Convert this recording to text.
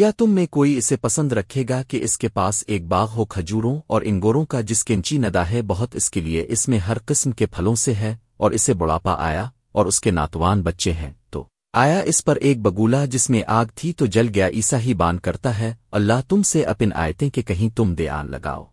کیا تم میں کوئی اسے پسند رکھے گا کہ اس کے پاس ایک باغ ہو کھجوروں اور انگوروں کا جس کنچی ندا ہے بہت اس کے لیے اس میں ہر قسم کے پھلوں سے ہے اور اسے بڑھاپا آیا اور اس کے ناتوان بچے ہیں۔ تو آیا اس پر ایک بگولا جس میں آگ تھی تو جل گیا ایسا ہی بان کرتا ہے، اللہ تم سے اپن آیتیں کہ کہیں تم دے آن لگاؤ۔